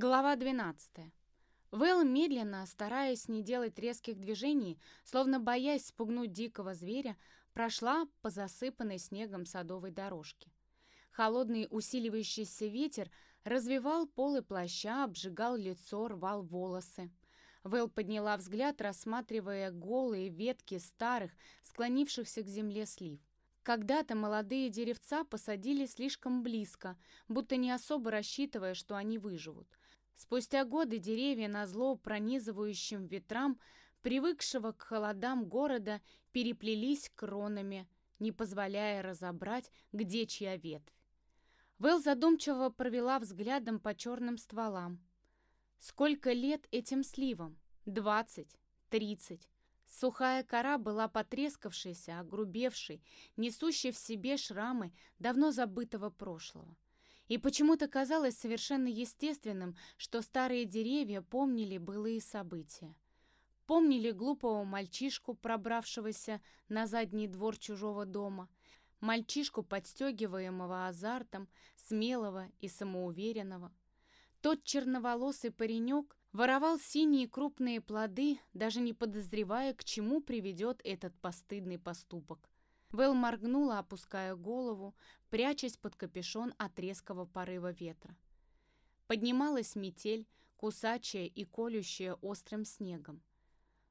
Глава 12. Вэл медленно, стараясь не делать резких движений, словно боясь спугнуть дикого зверя, прошла по засыпанной снегом садовой дорожке. Холодный усиливающийся ветер развивал полы плаща, обжигал лицо, рвал волосы. Вэл подняла взгляд, рассматривая голые ветки старых, склонившихся к земле слив. Когда-то молодые деревца посадили слишком близко, будто не особо рассчитывая, что они выживут. Спустя годы деревья, на зло пронизывающим ветрам, привыкшего к холодам города, переплелись кронами, не позволяя разобрать, где чья ветвь. Вэл задумчиво провела взглядом по черным стволам. Сколько лет этим сливам? Двадцать? Тридцать? Сухая кора была потрескавшейся, огрубевшей, несущей в себе шрамы давно забытого прошлого. И почему-то казалось совершенно естественным, что старые деревья помнили былые события. Помнили глупого мальчишку, пробравшегося на задний двор чужого дома, мальчишку, подстегиваемого азартом, смелого и самоуверенного. Тот черноволосый паренек воровал синие крупные плоды, даже не подозревая, к чему приведет этот постыдный поступок. Вэл моргнула, опуская голову, прячась под капюшон от резкого порыва ветра. Поднималась метель, кусачая и колющая острым снегом.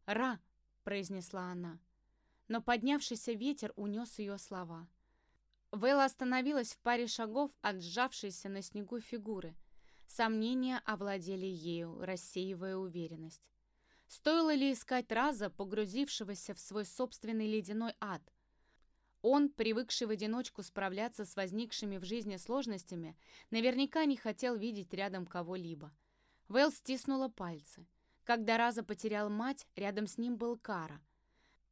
«Ра!» — произнесла она. Но поднявшийся ветер унес ее слова. Вэлла остановилась в паре шагов от сжавшейся на снегу фигуры. Сомнения овладели ею, рассеивая уверенность. Стоило ли искать Раза, погрузившегося в свой собственный ледяной ад — он, привыкший в одиночку справляться с возникшими в жизни сложностями, наверняка не хотел видеть рядом кого-либо. Вэл стиснула пальцы. Когда Раза потерял мать, рядом с ним был Кара.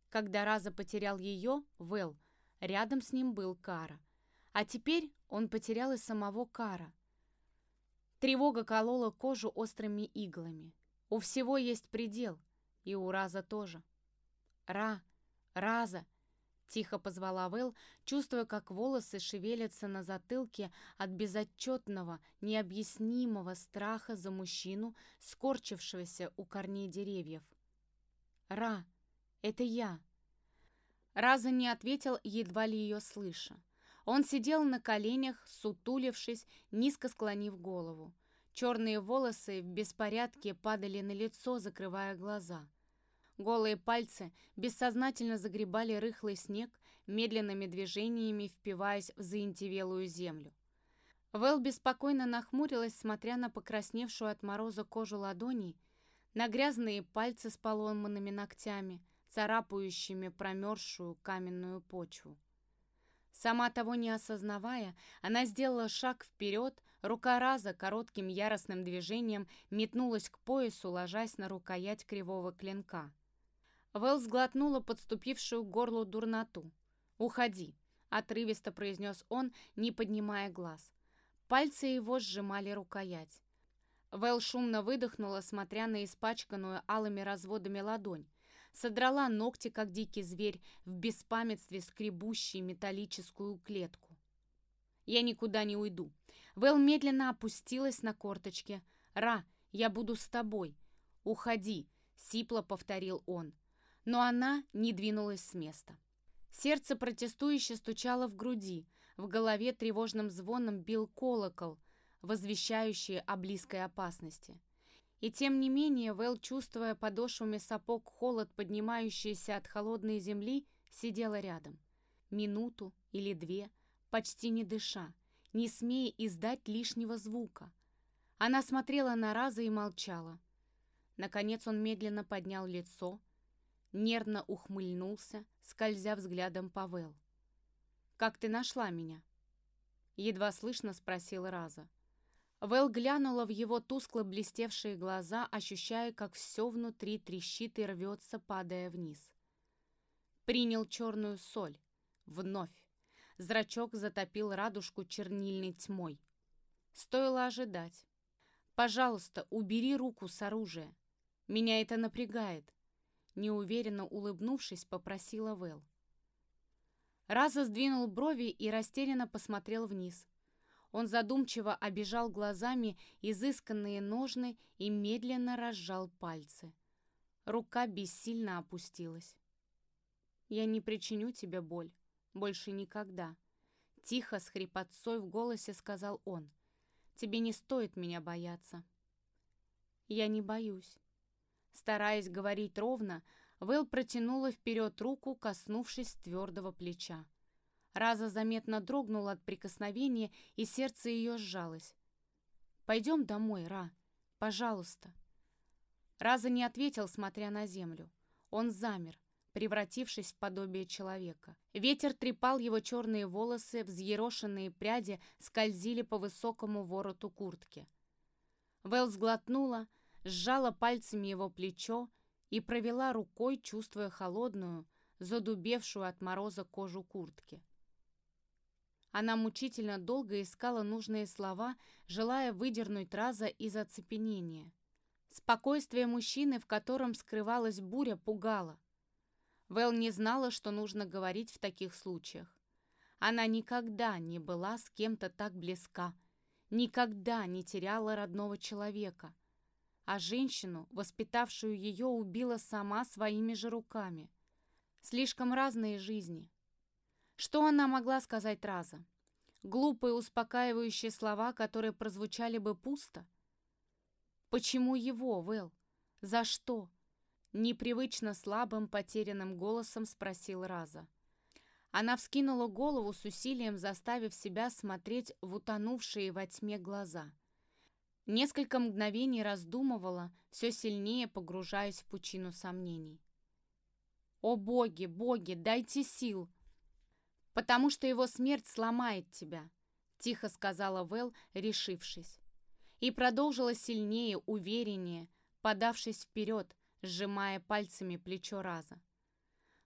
Когда Раза потерял ее, Вэл, рядом с ним был Кара. А теперь он потерял и самого Кара. Тревога колола кожу острыми иглами. У всего есть предел, и у Раза тоже. «Ра! Раза!» Тихо позвала Вэл, чувствуя, как волосы шевелятся на затылке от безотчетного, необъяснимого страха за мужчину, скорчившегося у корней деревьев. «Ра, это я!» Раза не ответил, едва ли ее слыша. Он сидел на коленях, сутулившись, низко склонив голову. Черные волосы в беспорядке падали на лицо, закрывая глаза. Голые пальцы бессознательно загребали рыхлый снег, медленными движениями впиваясь в заинтевелую землю. Вэл беспокойно нахмурилась, смотря на покрасневшую от мороза кожу ладоней, на грязные пальцы с поломанными ногтями, царапающими промерзшую каменную почву. Сама того не осознавая, она сделала шаг вперед, рука раза коротким яростным движением метнулась к поясу, ложась на рукоять кривого клинка. Вэл сглотнула подступившую к горлу дурноту. «Уходи», — отрывисто произнес он, не поднимая глаз. Пальцы его сжимали рукоять. Вэл шумно выдохнула, смотря на испачканную алыми разводами ладонь. Содрала ногти, как дикий зверь, в беспамятстве скребущий металлическую клетку. «Я никуда не уйду». Вэл медленно опустилась на корточки. «Ра, я буду с тобой». «Уходи», — сипло повторил он но она не двинулась с места. Сердце протестующе стучало в груди, в голове тревожным звоном бил колокол, возвещающий о близкой опасности. И тем не менее Вэл, чувствуя подошвами сапог холод, поднимающийся от холодной земли, сидела рядом. Минуту или две, почти не дыша, не смея издать лишнего звука. Она смотрела на Раза и молчала. Наконец он медленно поднял лицо, нервно ухмыльнулся, скользя взглядом по Вэл. «Как ты нашла меня?» Едва слышно спросил Раза. Вэл глянула в его тускло блестевшие глаза, ощущая, как все внутри трещит и рвется, падая вниз. Принял черную соль. Вновь. Зрачок затопил радужку чернильной тьмой. Стоило ожидать. «Пожалуйста, убери руку с оружия. Меня это напрягает неуверенно улыбнувшись, попросила Вэл. Раза сдвинул брови и растерянно посмотрел вниз. Он задумчиво обижал глазами изысканные ножны и медленно разжал пальцы. Рука бессильно опустилась. «Я не причиню тебе боль. Больше никогда», — тихо с хрипотцой в голосе сказал он. «Тебе не стоит меня бояться». «Я не боюсь». Стараясь говорить ровно, Вэл протянула вперед руку, коснувшись твердого плеча. Раза заметно дрогнула от прикосновения, и сердце ее сжалось. «Пойдем домой, Ра. Пожалуйста». Раза не ответил, смотря на землю. Он замер, превратившись в подобие человека. Ветер трепал его черные волосы, взъерошенные пряди скользили по высокому вороту куртки. Вэл сглотнула, сжала пальцами его плечо и провела рукой, чувствуя холодную, задубевшую от мороза кожу куртки. Она мучительно долго искала нужные слова, желая выдернуть Раза из оцепенения. Спокойствие мужчины, в котором скрывалась буря, пугало. Вэл не знала, что нужно говорить в таких случаях. Она никогда не была с кем-то так близка, никогда не теряла родного человека, а женщину, воспитавшую ее, убила сама своими же руками. Слишком разные жизни. Что она могла сказать Раза? Глупые успокаивающие слова, которые прозвучали бы пусто? «Почему его, Вэл? За что?» Непривычно слабым, потерянным голосом спросил Раза. Она вскинула голову с усилием, заставив себя смотреть в утонувшие во тьме глаза. Несколько мгновений раздумывала, все сильнее погружаясь в пучину сомнений. «О боги, боги, дайте сил!» «Потому что его смерть сломает тебя», — тихо сказала Вэл, решившись и продолжила сильнее, увереннее, подавшись вперед, сжимая пальцами плечо Раза.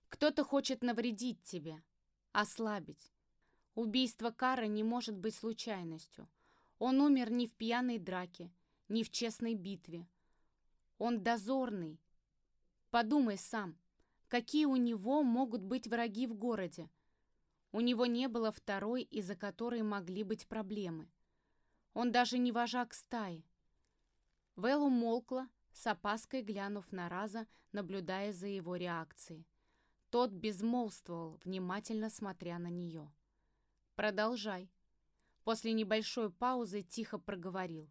«Кто-то хочет навредить тебе, ослабить. Убийство Кара не может быть случайностью. Он умер не в пьяной драке, не в честной битве. Он дозорный. Подумай сам, какие у него могут быть враги в городе? У него не было второй, из-за которой могли быть проблемы. Он даже не вожак стаи. Вэл умолкла, с опаской глянув на Раза, наблюдая за его реакцией. Тот безмолвствовал, внимательно смотря на нее. «Продолжай». После небольшой паузы тихо проговорил.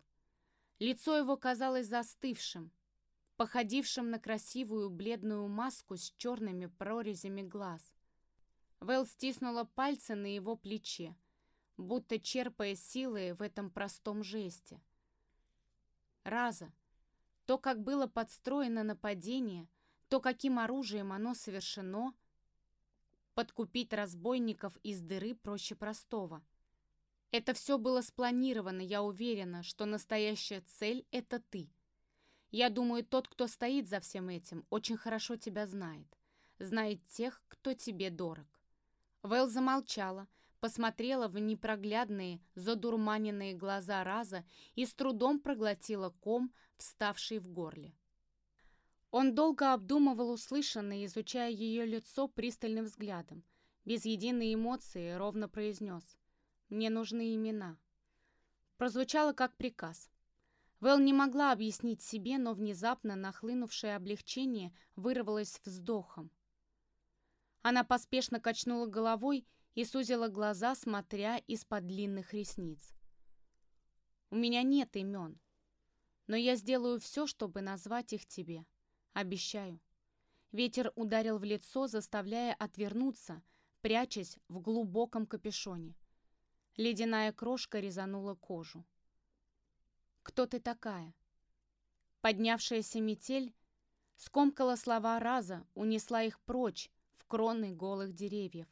Лицо его казалось застывшим, походившим на красивую бледную маску с черными прорезями глаз. Вэл стиснула пальцы на его плече, будто черпая силы в этом простом жесте. Раза. То, как было подстроено нападение, то, каким оружием оно совершено, подкупить разбойников из дыры проще простого. Это все было спланировано, я уверена, что настоящая цель — это ты. Я думаю, тот, кто стоит за всем этим, очень хорошо тебя знает. Знает тех, кто тебе дорог. Вэл замолчала, посмотрела в непроглядные, задурманенные глаза Раза и с трудом проглотила ком, вставший в горле. Он долго обдумывал услышанное, изучая ее лицо пристальным взглядом. Без единой эмоции ровно произнес «Мне нужны имена». Прозвучало как приказ. Вэл не могла объяснить себе, но внезапно нахлынувшее облегчение вырвалось вздохом. Она поспешно качнула головой и сузила глаза, смотря из-под длинных ресниц. «У меня нет имен, но я сделаю все, чтобы назвать их тебе. Обещаю». Ветер ударил в лицо, заставляя отвернуться, прячась в глубоком капюшоне. Ледяная крошка резанула кожу. «Кто ты такая?» Поднявшаяся метель скомкала слова раза, унесла их прочь в кроны голых деревьев.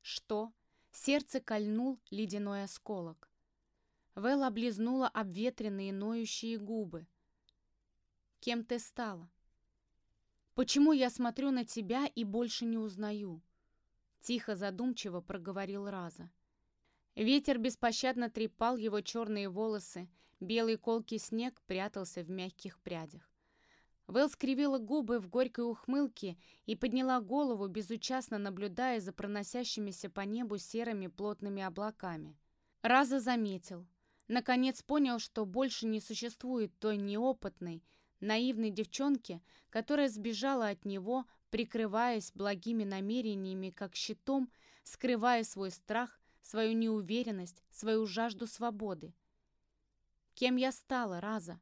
Что? Сердце кольнул ледяной осколок. Вэл облизнула обветренные ноющие губы. «Кем ты стала?» «Почему я смотрю на тебя и больше не узнаю?» Тихо, задумчиво проговорил Раза. Ветер беспощадно трепал его черные волосы, белый колкий снег прятался в мягких прядях. Вэл скривила губы в горькой ухмылке и подняла голову, безучастно наблюдая за проносящимися по небу серыми плотными облаками. Раза заметил. Наконец понял, что больше не существует той неопытной, наивной девчонки, которая сбежала от него, прикрываясь благими намерениями, как щитом, скрывая свой страх, свою неуверенность, свою жажду свободы. Кем я стала, Раза?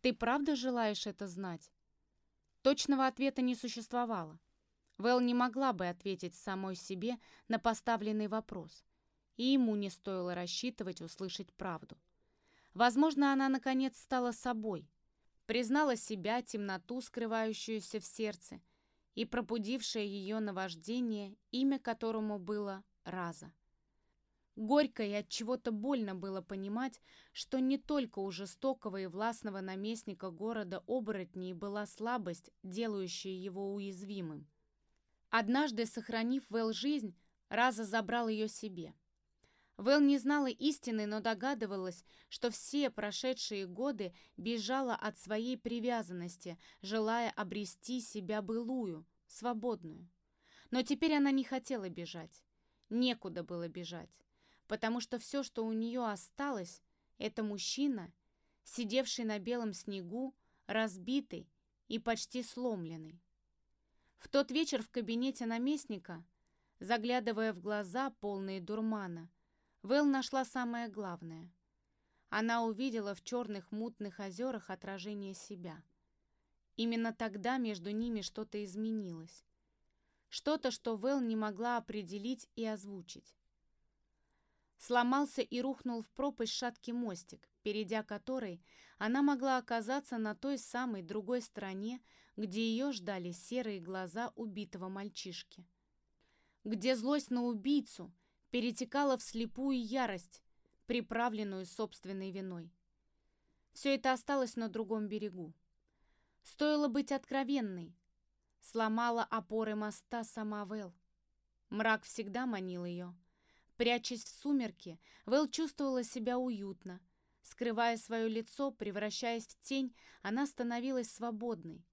Ты правда желаешь это знать? Точного ответа не существовало. Вэл не могла бы ответить самой себе на поставленный вопрос, и ему не стоило рассчитывать услышать правду. Возможно, она наконец стала собой, признала себя, темноту, скрывающуюся в сердце, и пробудившее ее наваждение, имя которому было Раза. Горько и от чего-то больно было понимать, что не только у жестокого и властного наместника города оборотней была слабость, делающая его уязвимым. Однажды, сохранив Вэл жизнь, Раза забрал ее себе. Вэл не знала истины, но догадывалась, что все прошедшие годы бежала от своей привязанности, желая обрести себя былую, свободную. Но теперь она не хотела бежать. Некуда было бежать потому что все, что у нее осталось, это мужчина, сидевший на белом снегу, разбитый и почти сломленный. В тот вечер в кабинете наместника, заглядывая в глаза, полные дурмана, Вэл нашла самое главное. Она увидела в черных мутных озерах отражение себя. Именно тогда между ними что-то изменилось. Что-то, что Вэл не могла определить и озвучить. Сломался и рухнул в пропасть шаткий мостик, перейдя который она могла оказаться на той самой другой стороне, где ее ждали серые глаза убитого мальчишки. Где злость на убийцу перетекала в слепую ярость, приправленную собственной виной. Все это осталось на другом берегу. Стоило быть откровенной. Сломала опоры моста сама Вэл. Мрак всегда манил ее. Прячась в сумерки, Вэл чувствовала себя уютно. Скрывая свое лицо, превращаясь в тень, она становилась свободной.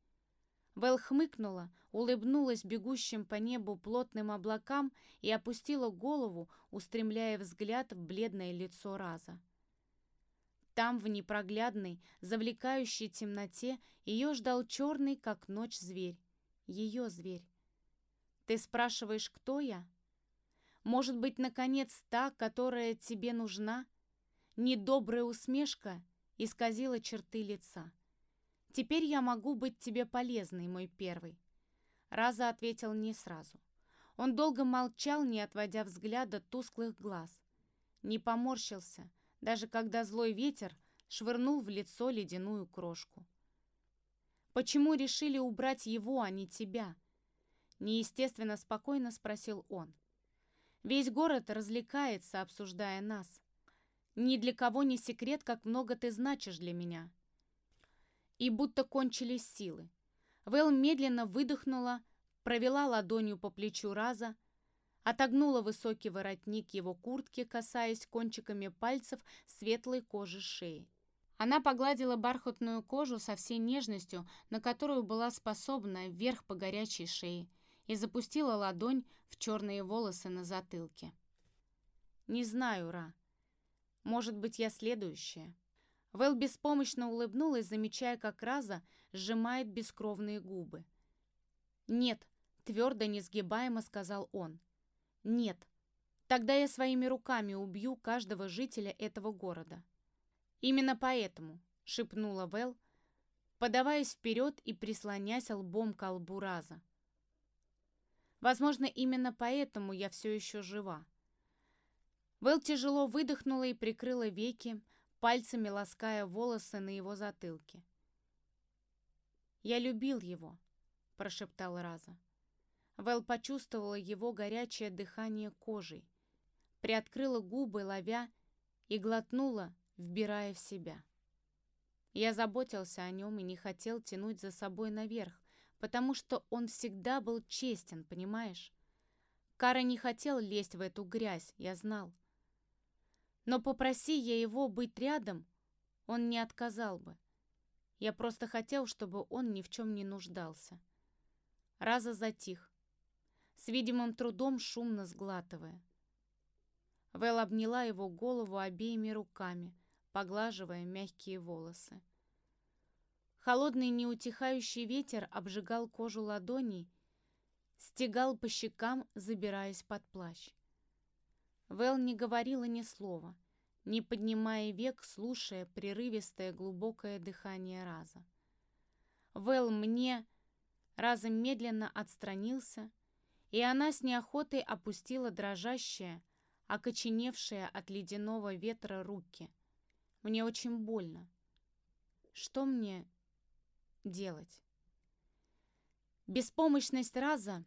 Вэл хмыкнула, улыбнулась бегущим по небу плотным облакам и опустила голову, устремляя взгляд в бледное лицо Раза. Там, в непроглядной, завлекающей темноте, ее ждал черный, как ночь, зверь. Ее зверь. «Ты спрашиваешь, кто я?» Может быть, наконец, та, которая тебе нужна? Недобрая усмешка исказила черты лица. Теперь я могу быть тебе полезной, мой первый. Раза ответил не сразу. Он долго молчал, не отводя взгляда тусклых глаз. Не поморщился, даже когда злой ветер швырнул в лицо ледяную крошку. «Почему решили убрать его, а не тебя?» Неестественно спокойно спросил он. Весь город развлекается, обсуждая нас. Ни для кого не секрет, как много ты значишь для меня. И будто кончились силы. Вэл медленно выдохнула, провела ладонью по плечу Раза, отогнула высокий воротник его куртки, касаясь кончиками пальцев светлой кожи шеи. Она погладила бархатную кожу со всей нежностью, на которую была способна, вверх по горячей шее, и запустила ладонь в черные волосы на затылке. «Не знаю, Ра. Может быть, я следующая». Вэл беспомощно улыбнулась, замечая, как Раза сжимает бескровные губы. «Нет», — твердо, несгибаемо сказал он. «Нет. Тогда я своими руками убью каждого жителя этого города». «Именно поэтому», — шепнула Вэл, подаваясь вперед и прислонясь лбом к лбу Раза. Возможно, именно поэтому я все еще жива. Вэл тяжело выдохнула и прикрыла веки, пальцами лаская волосы на его затылке. «Я любил его», — прошептал Раза. Вэл почувствовала его горячее дыхание кожей, приоткрыла губы, ловя, и глотнула, вбирая в себя. Я заботился о нем и не хотел тянуть за собой наверх, потому что он всегда был честен, понимаешь? Кара не хотел лезть в эту грязь, я знал. Но попроси я его быть рядом, он не отказал бы. Я просто хотел, чтобы он ни в чем не нуждался. Раза затих, с видимым трудом шумно сглатывая. Вэл обняла его голову обеими руками, поглаживая мягкие волосы. Холодный неутихающий ветер обжигал кожу ладоней, стегал по щекам, забираясь под плащ. Вэл не говорила ни слова, не поднимая век, слушая прерывистое глубокое дыхание Раза. «Вэл, мне...» Разом медленно отстранился, и она с неохотой опустила дрожащее, окоченевшие от ледяного ветра руки. «Мне очень больно. Что мне делать?» Беспомощность Раза,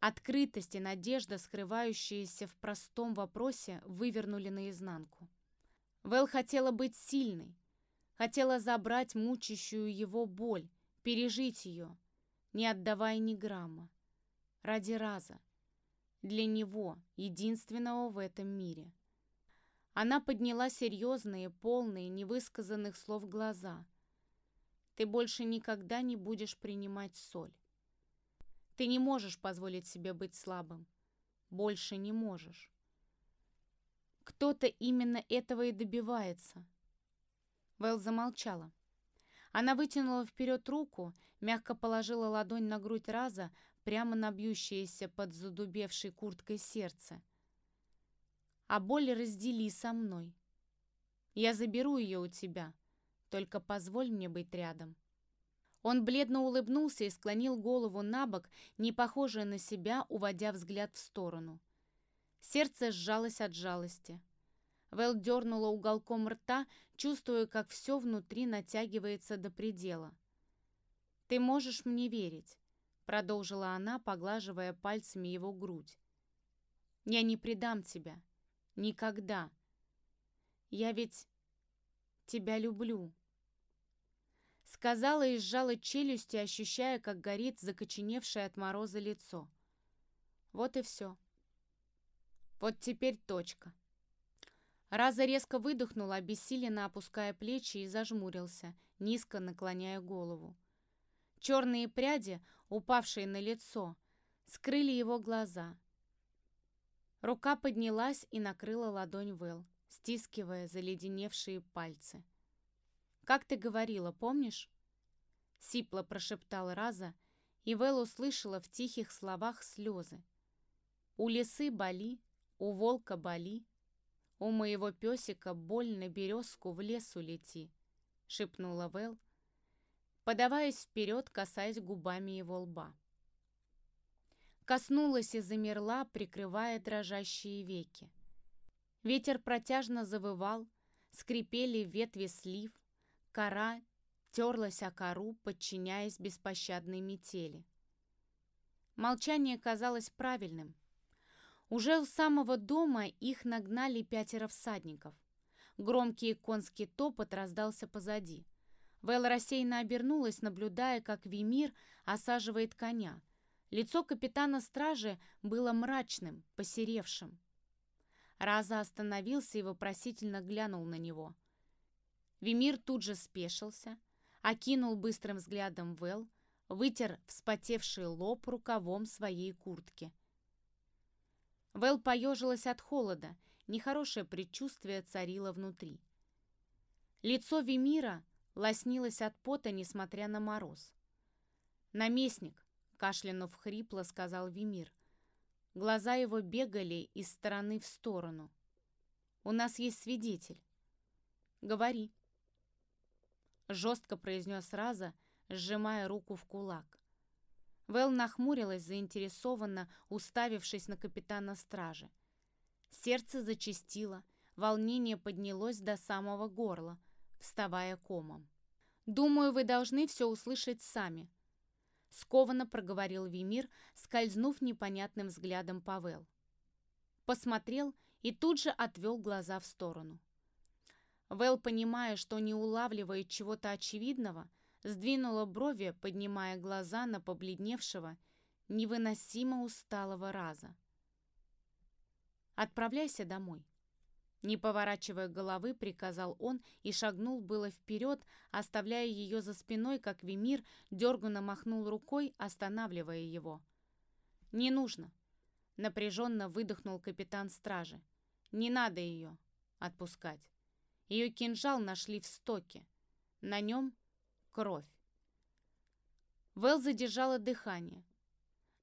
открытость и надежда, скрывающиеся в простом вопросе, вывернули наизнанку. Вэл хотела быть сильной, хотела забрать мучащую его боль, пережить ее, не отдавая ни грамма, ради Раза, для него, единственного в этом мире. Она подняла серьезные, полные, невысказанных слов глаза. «Ты больше никогда не будешь принимать соль. Ты не можешь позволить себе быть слабым. Больше не можешь. Кто-то именно этого и добивается. Вэл замолчала. Она вытянула вперед руку, мягко положила ладонь на грудь Раза, прямо на бьющееся под задубевшей курткой сердце. «А боль раздели со мной. Я заберу ее у тебя, только позволь мне быть рядом». Он бледно улыбнулся и склонил голову на бок, не похожая на себя, уводя взгляд в сторону. Сердце сжалось от жалости. Вэл дернула уголком рта, чувствуя, как все внутри натягивается до предела. «Ты можешь мне верить», — продолжила она, поглаживая пальцами его грудь. «Я не предам тебя. Никогда. Я ведь тебя люблю». Сказала и сжала челюсти, ощущая, как горит закоченевшее от мороза лицо. Вот и все. Вот теперь точка. Раза резко выдохнул, обессиленно опуская плечи и зажмурился, низко наклоняя голову. Черные пряди, упавшие на лицо, скрыли его глаза. Рука поднялась и накрыла ладонь Вэл, стискивая заледеневшие пальцы. «Как ты говорила, помнишь?» Сипло прошептал Раза, и Вэл услышала в тихих словах слезы. «У лисы боли, у волка боли, у моего песика боль на березку в лес улети», — шепнула Вэл, подаваясь вперед, касаясь губами его лба. Коснулась и замерла, прикрывая дрожащие веки. Ветер протяжно завывал, скрипели ветви слив, Кора терлась о кору, подчиняясь беспощадной метели. Молчание казалось правильным. Уже у самого дома их нагнали пятеро всадников. Громкий конский топот раздался позади. Вэл рассеянно обернулась, наблюдая, как Вимир осаживает коня. Лицо капитана стражи было мрачным, посеревшим. Раза остановился и вопросительно глянул на него — Вимир тут же спешился, окинул быстрым взглядом Вэл, вытер вспотевший лоб рукавом своей куртки. Вэл поежилась от холода, нехорошее предчувствие царило внутри. Лицо Вимира лоснилось от пота, несмотря на мороз. «Наместник», — кашлянув хрипло, сказал Вимир. Глаза его бегали из стороны в сторону. «У нас есть свидетель». «Говори», жестко произнес Раза, сжимая руку в кулак. Вэл нахмурилась, заинтересованно уставившись на капитана стражи. Сердце зачастило, волнение поднялось до самого горла, вставая комом. «Думаю, вы должны все услышать сами», — скованно проговорил Вимир, скользнув непонятным взглядом по Вэл. Посмотрел и тут же отвел глаза в сторону. Вэл, понимая, что не улавливает чего-то очевидного, сдвинула брови, поднимая глаза на побледневшего, невыносимо усталого раза. «Отправляйся домой». Не поворачивая головы, приказал он и шагнул было вперед, оставляя ее за спиной, как Вимир дерганно махнул рукой, останавливая его. «Не нужно», — напряженно выдохнул капитан стражи. Не надо ее отпускать. Ее кинжал нашли в стоке. На нем кровь. Вэл задержала дыхание.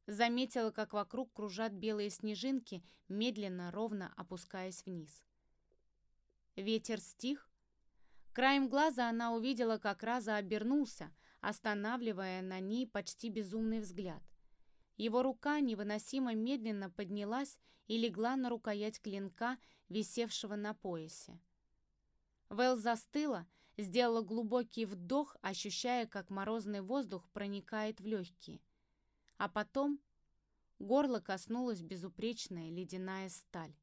Заметила, как вокруг кружат белые снежинки, медленно, ровно опускаясь вниз. Ветер стих. Краем глаза она увидела, как Раза обернулся, останавливая на ней почти безумный взгляд. Его рука невыносимо медленно поднялась и легла на рукоять клинка, висевшего на поясе. Вэл застыла, сделала глубокий вдох, ощущая, как морозный воздух проникает в легкие. А потом горло коснулась безупречная ледяная сталь.